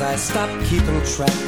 I stopped keeping track.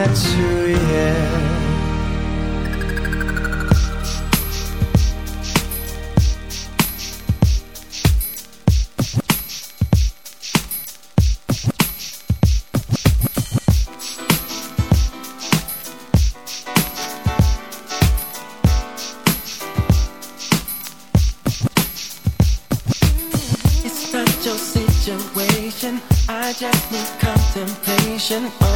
materiel. I just need contemplation.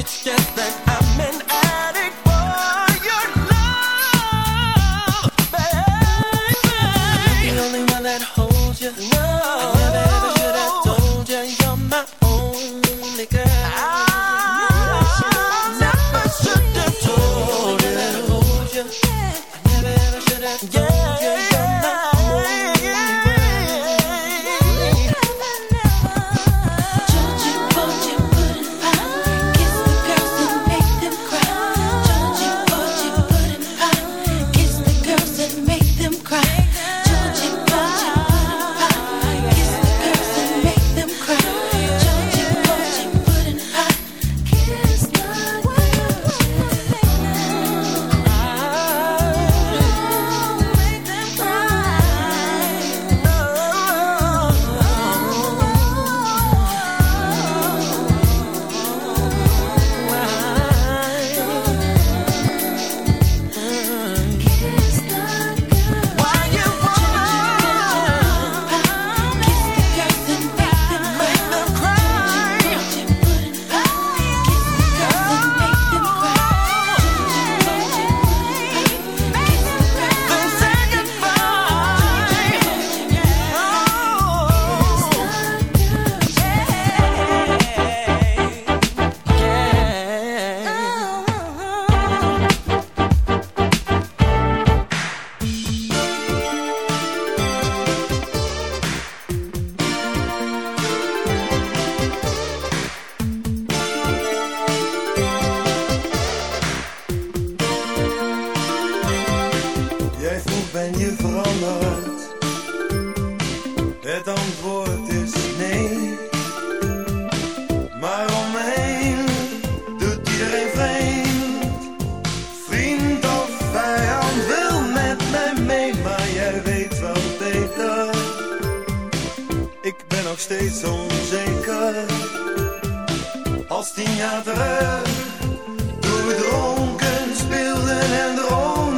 It's just that I'm an addict. hoe ben je veranderd? Het antwoord is nee. Maar om heen doet iedereen vreemd. Vriend of vijand wil met mij mee, maar jij weet wel beter. Ik ben nog steeds onzeker. Als tien jaar terug, toen we dronken speelden en droomden.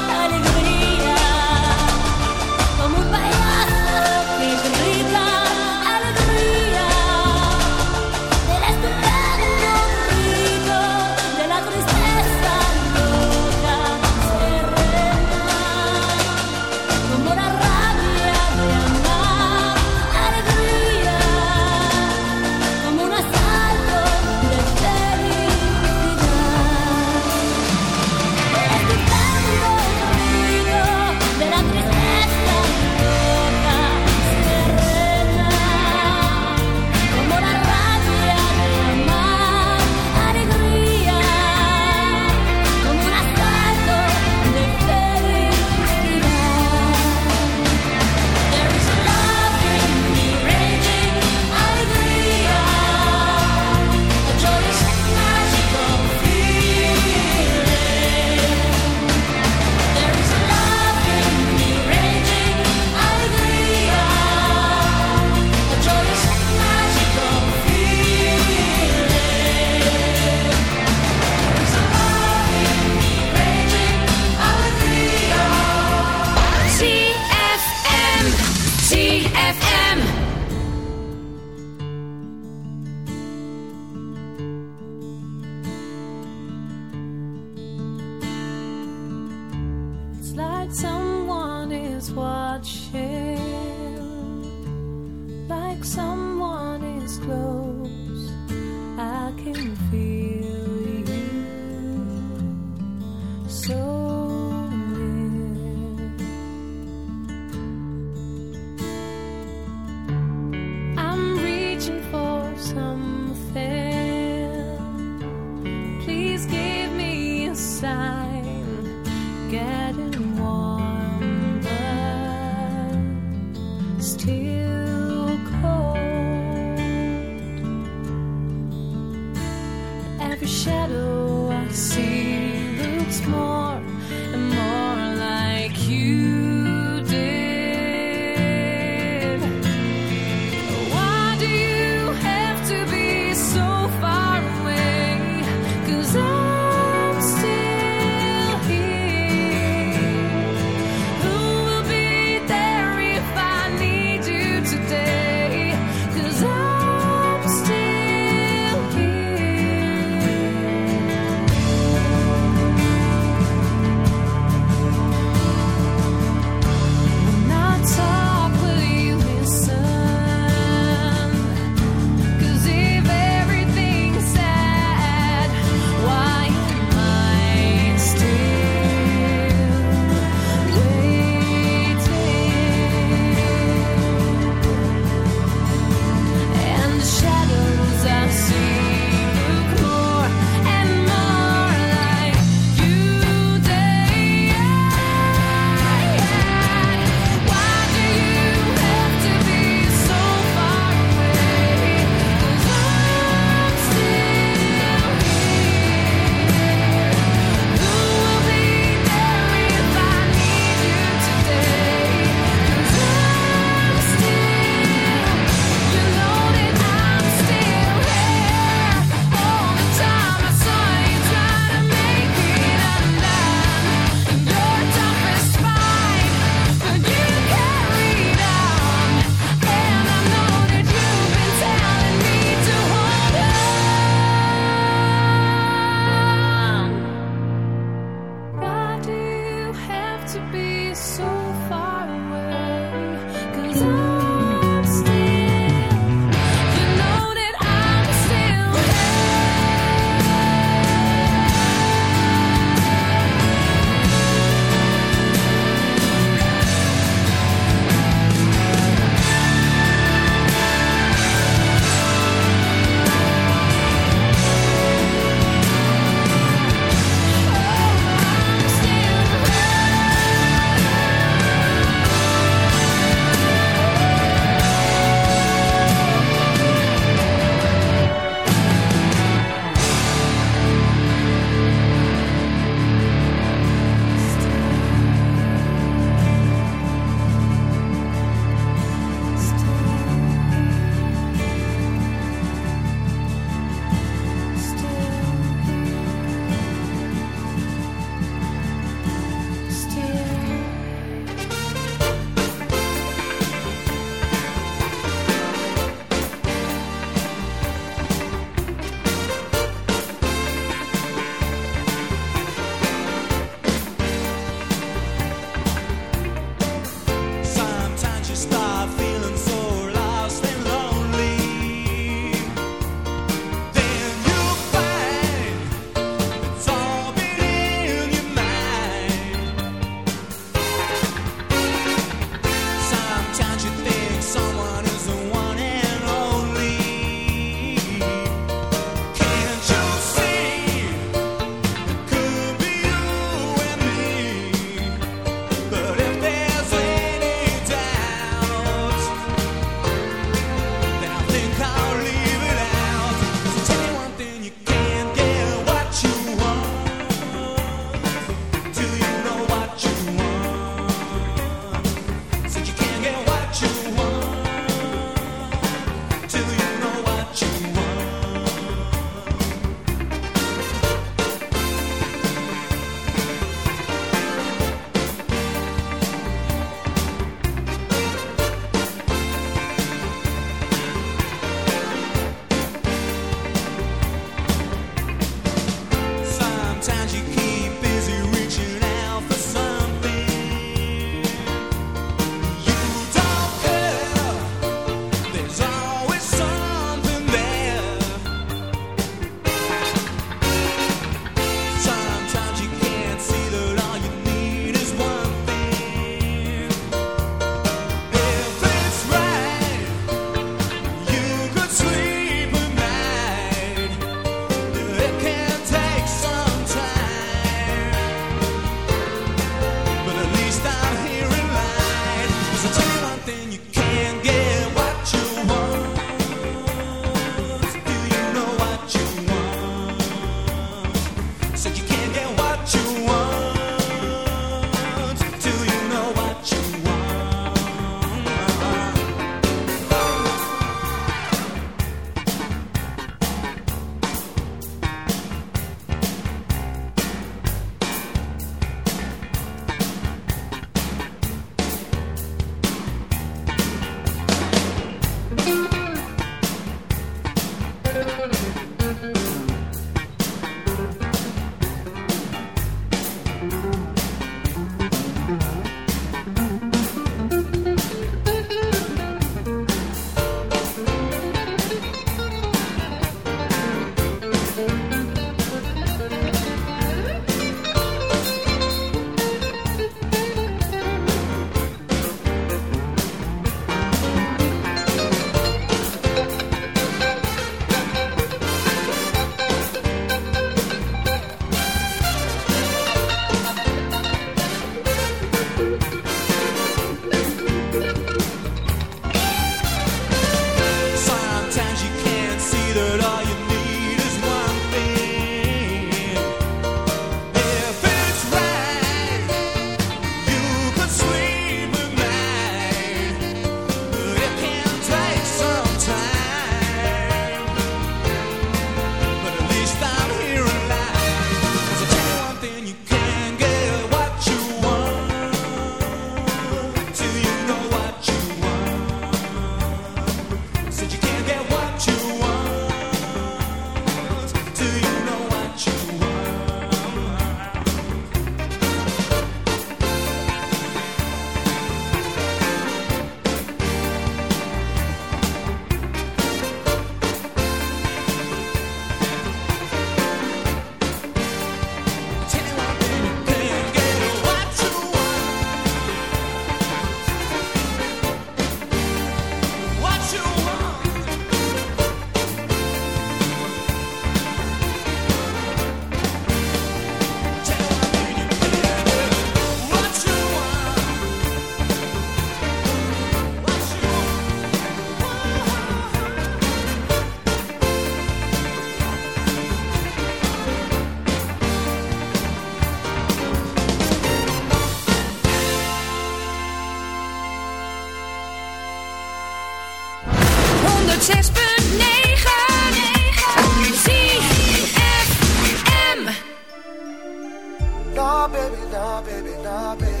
baby, nah, baby.